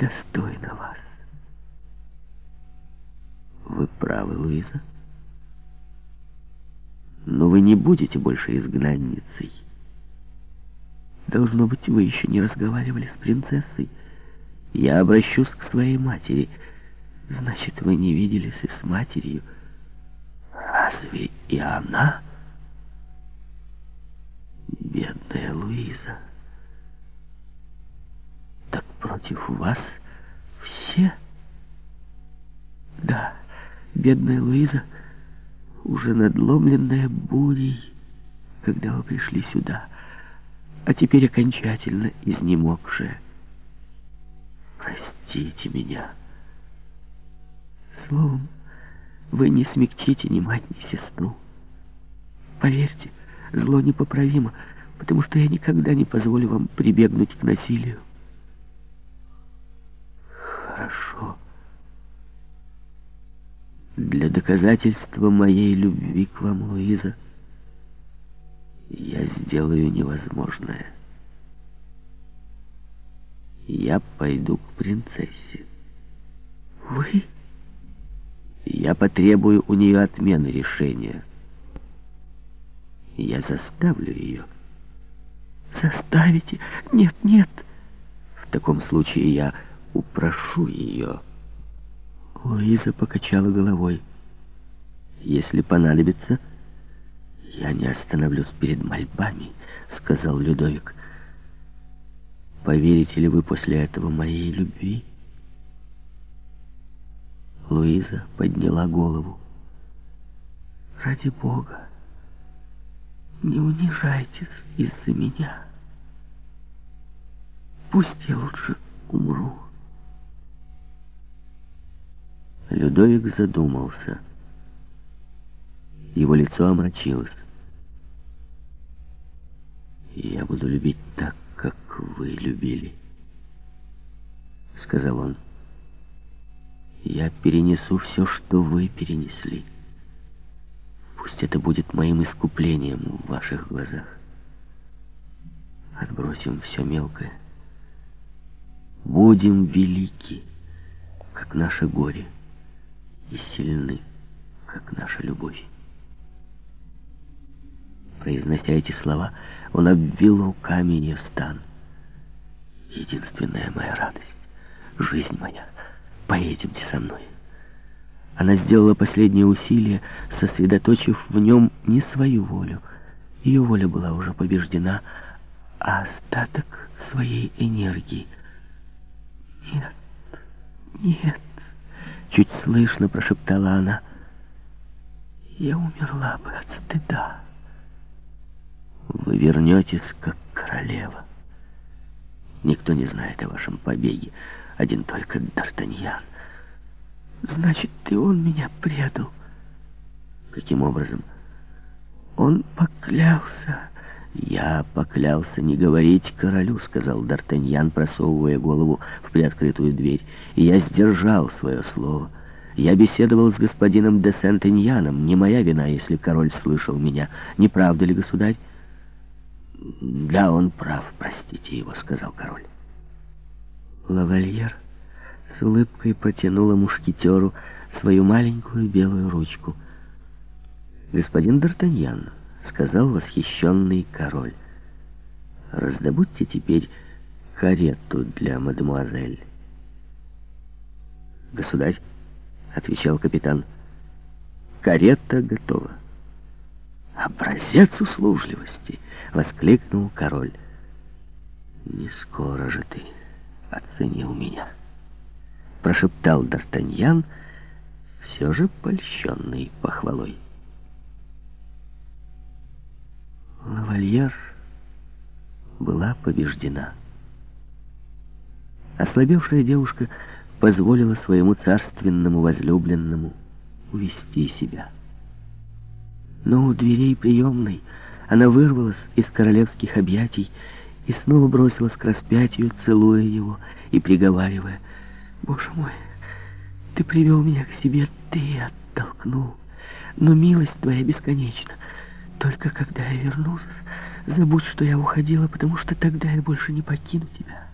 недостойна вас. Вы правы, Луиза. Но вы не будете больше изгнанницей. Должно быть, вы еще не разговаривали с принцессой. Я обращусь к своей матери. Значит, вы не виделись и с матерью. Разве и она? Бедная Луиза. Против вас все? Да, бедная Луиза, уже надломленная бурей, когда вы пришли сюда, а теперь окончательно изнемогшая. Простите меня. Словом, вы не смягчите ни мать, ни сестру. Поверьте, зло непоправимо, потому что я никогда не позволю вам прибегнуть к насилию. Для доказательства моей любви к вам, Луиза, я сделаю невозможное. Я пойду к принцессе. Вы? Я потребую у нее отмены решения. Я заставлю ее. Заставите? Нет, нет. В таком случае я упрошу ее. Луиза покачала головой. «Если понадобится, я не остановлюсь перед мольбами», — сказал Людовик. «Поверите ли вы после этого моей любви?» Луиза подняла голову. «Ради Бога, не унижайтесь из-за меня. Пусть я лучше умру». Людовик задумался. Его лицо омрачилось. «Я буду любить так, как вы любили», — сказал он. «Я перенесу все, что вы перенесли. Пусть это будет моим искуплением в ваших глазах. Отбросим все мелкое. Будем велики, как наше горе» и сильны, как наша любовь. Произнося эти слова, он обвил руками ее стан. Единственная моя радость, жизнь моя, поедемте со мной. Она сделала последнее усилие, сосредоточив в нем не свою волю. Ее воля была уже побеждена, а остаток своей энергии. Нет, нет. Чуть слышно прошептала она. Я умерла бы от стыда. Вы вернетесь как королева. Никто не знает о вашем побеге. Один только Д'Артаньян. Значит, и он меня предал. Каким образом? Он поклялся «Я поклялся не говорить королю», — сказал Д'Артаньян, просовывая голову в приоткрытую дверь. «И я сдержал свое слово. Я беседовал с господином де Сент-Эньяном. Не моя вина, если король слышал меня. Не правда ли, государь?» «Да, он прав, простите его», — сказал король. Лавальер с улыбкой протянула мушкетеру свою маленькую белую ручку. «Господин Д'Артаньян», — сказал восхищенный король. «Раздобудьте теперь карету для мадемуазель». «Государь», — отвечал капитан, — «карета готова». «Образец услужливости!» — воскликнул король. «Не скоро же ты оценил меня», — прошептал Д'Артаньян, все же польщенный похвалой. Лавальер была побеждена. Ослабевшая девушка позволила своему царственному возлюбленному увести себя. Но у дверей приемной она вырвалась из королевских объятий и снова бросилась к распятию, целуя его и приговаривая, «Боже мой, ты привел меня к себе, ты оттолкнул, но милость твоя бесконечна». Только когда я вернусь, забудь, что я уходила, потому что тогда я больше не покину тебя.